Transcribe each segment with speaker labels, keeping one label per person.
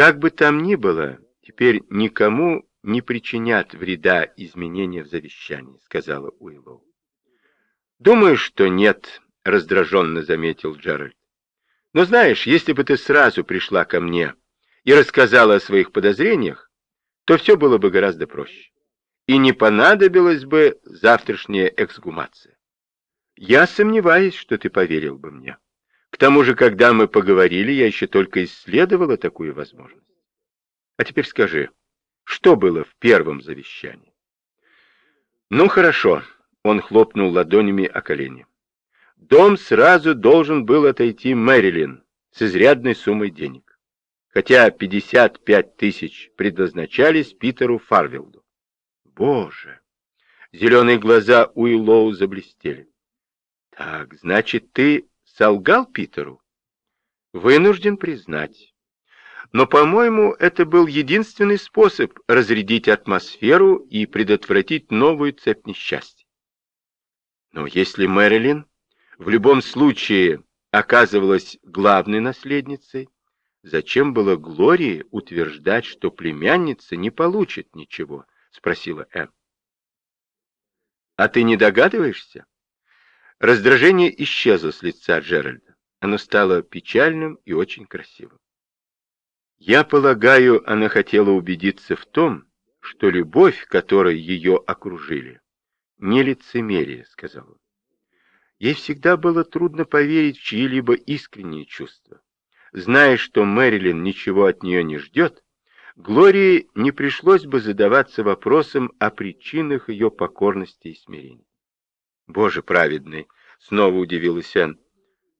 Speaker 1: Как бы там ни было, теперь никому не причинят вреда изменения в завещании, сказала Уиллоу. Думаю, что нет, раздраженно заметил Джеральд. Но знаешь, если бы ты сразу пришла ко мне и рассказала о своих подозрениях, то все было бы гораздо проще. И не понадобилась бы завтрашняя эксгумация. Я сомневаюсь, что ты поверил бы мне. К тому же, когда мы поговорили, я еще только исследовала такую возможность. А теперь скажи, что было в первом завещании? Ну, хорошо, он хлопнул ладонями о колени. Дом сразу должен был отойти Мэрилин с изрядной суммой денег, хотя 55 тысяч предназначались Питеру Фарвилду. Боже! Зеленые глаза Уиллоу заблестели. Так, значит, ты солгал Питеру? Вынужден признать. Но, по-моему, это был единственный способ разрядить атмосферу и предотвратить новую цепь несчастья. Но если Мэрилин в любом случае оказывалась главной наследницей, зачем было Глории утверждать, что племянница не получит ничего? Спросила Энн. А ты не догадываешься? Раздражение исчезло с лица Джеральда. Оно стало печальным и очень красивым. Я полагаю, она хотела убедиться в том, что любовь, которой ее окружили, не лицемерие, сказал он. Ей всегда было трудно поверить в чьи-либо искренние чувства. Зная, что Мэрилин ничего от нее не ждет, Глории не пришлось бы задаваться вопросом о причинах ее покорности и смирения. «Боже праведный!» — снова удивилась Энн.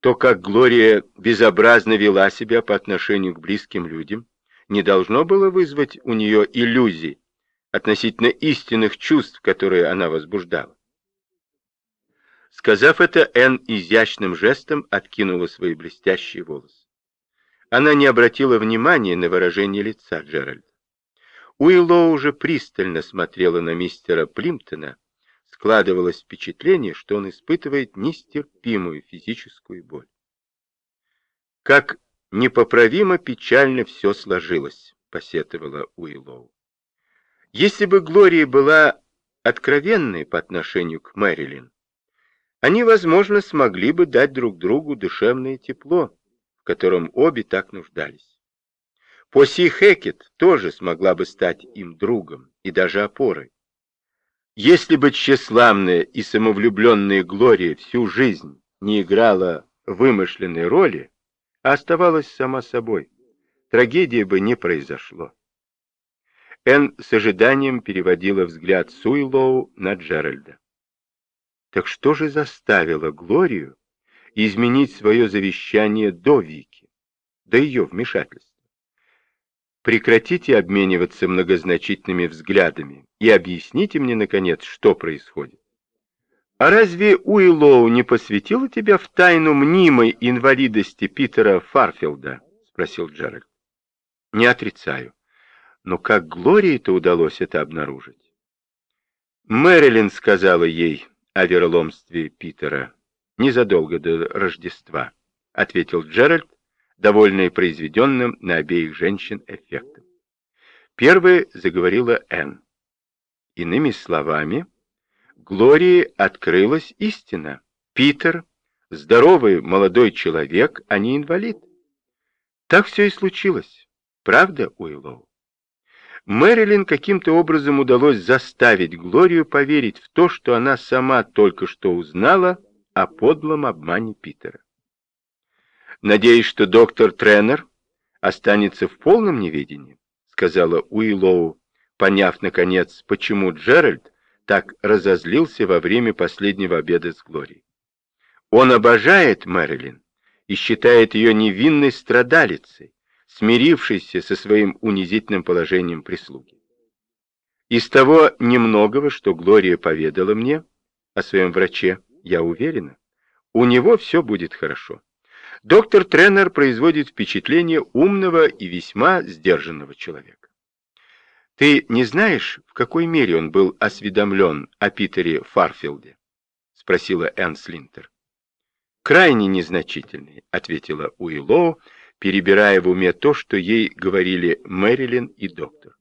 Speaker 1: То, как Глория безобразно вела себя по отношению к близким людям, не должно было вызвать у нее иллюзий относительно истинных чувств, которые она возбуждала. Сказав это, Энн изящным жестом откинула свои блестящие волосы. Она не обратила внимания на выражение лица Джеральда. Уиллоу уже пристально смотрела на мистера Плимптона, складывалось впечатление, что он испытывает нестерпимую физическую боль. Как непоправимо печально все сложилось, посетовала Уиллоу. Если бы Глория была откровенной по отношению к Мэрилин, они, возможно, смогли бы дать друг другу душевное тепло, в котором обе так нуждались. Поси Хекет тоже смогла бы стать им другом и даже опорой. Если бы тщеславная и самовлюбленная Глория всю жизнь не играла вымышленной роли, а оставалась сама собой, трагедия бы не произошло. Энн с ожиданием переводила взгляд Суйлоу на Джеральда. Так что же заставило Глорию изменить свое завещание до Вики, до ее вмешательства? Прекратите обмениваться многозначительными взглядами и объясните мне, наконец, что происходит. А разве Уиллоу не посвятила тебя в тайну мнимой инвалидности Питера Фарфилда? Спросил Джеральд. Не отрицаю. Но как Глории-то удалось это обнаружить? Мэрилин сказала ей, о вероломстве Питера незадолго до Рождества, ответил Джеральд, довольный произведенным на обеих женщин эффектом. Первой заговорила Энн. Иными словами, Глории открылась истина. Питер — здоровый молодой человек, а не инвалид. Так все и случилось. Правда, Уиллоу? Мэрилин каким-то образом удалось заставить Глорию поверить в то, что она сама только что узнала о подлом обмане Питера. «Надеюсь, что доктор Тренер останется в полном неведении», сказала Уиллоу, поняв, наконец, почему Джеральд так разозлился во время последнего обеда с Глорией. «Он обожает Мэрилин и считает ее невинной страдалицей, смирившийся со своим унизительным положением прислуги. Из того немногого, что Глория поведала мне о своем враче, я уверена, у него все будет хорошо. Доктор Тренер производит впечатление умного и весьма сдержанного человека. Ты не знаешь, в какой мере он был осведомлен о Питере Фарфилде? Спросила Энн Слинтер. Крайне незначительный, ответила Уиллоу, перебирая в уме то, что ей говорили Мэрилин и доктор.